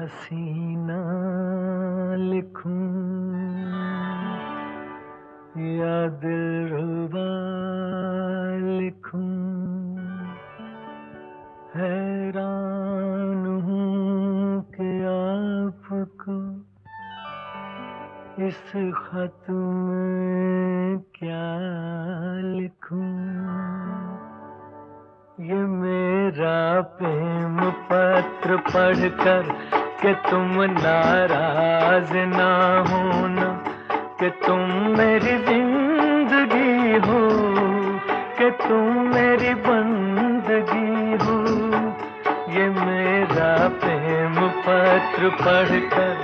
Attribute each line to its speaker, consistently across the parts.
Speaker 1: हसीना लिखूं, या दिलरुबा लिखूं। हैरान हूँ कि आपको इस खत में क्या लिखूं। ये मेरा प्रेम पत्र पढ़कर कि तुम नाराज़ ना होना, कि तुम मेरी ज़िंदगी हो, कि तुम मेरी बंदगी हो। ये मेरा प्रेम पत्र पढ़कर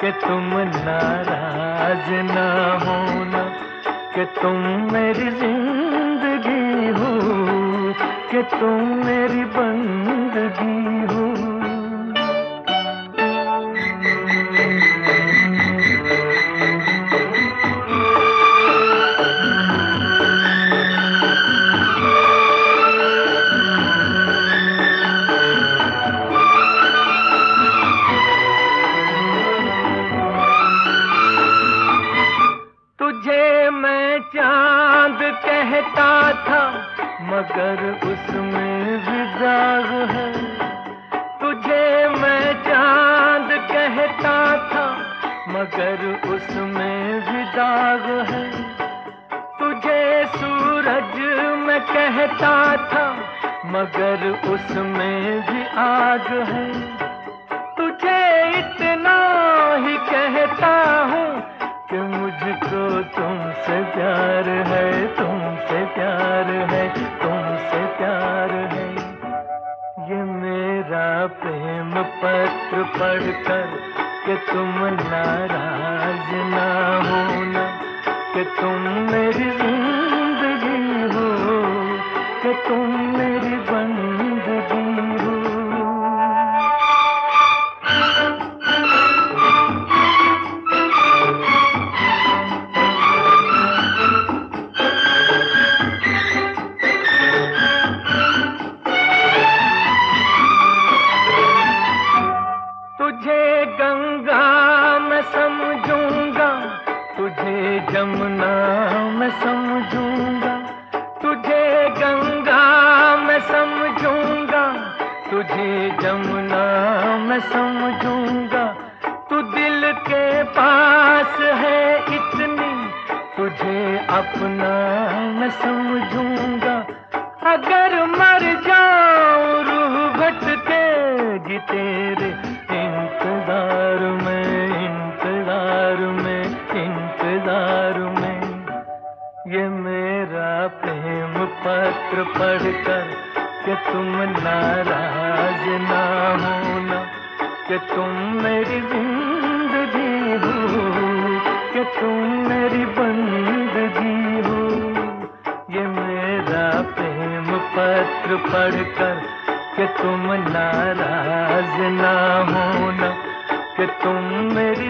Speaker 1: कि तुम नाराज़ ना होना, कि तुम मेरी ज़िंदगी हो, कि तुम मेरी बंदगी चाँद कहता था, मगर उसमें भी दाग है। तुझे मैं चाँद कहता था, मगर उसमें भी दाग है। तुझे सूरज मैं कहता था, मगर उसमें भी आग है। पढ़कर कि तुम नाराज़ ना होना कि तुम मेरी तुझे जमुना मैं समझूँगा। तुझे गंगा मैं समझूँगा। तुझे जमुना मैं समझूँगा। तू दिल के पास है इतनी, तुझे अपना मैं समझूँगा। अगर मर जाऊँ रूह भटकेगी तेरे मेरा प्रेम पत्र पढ़कर कि तुम नाराज़ ना होना, कि तुम मेरी ज़िंदगी हो, कि तुम मेरी बंदगी हो। ये मेरा प्रेम पत्र पढ़कर कि तुम नाराज़ ना होना, कि तुम मेरी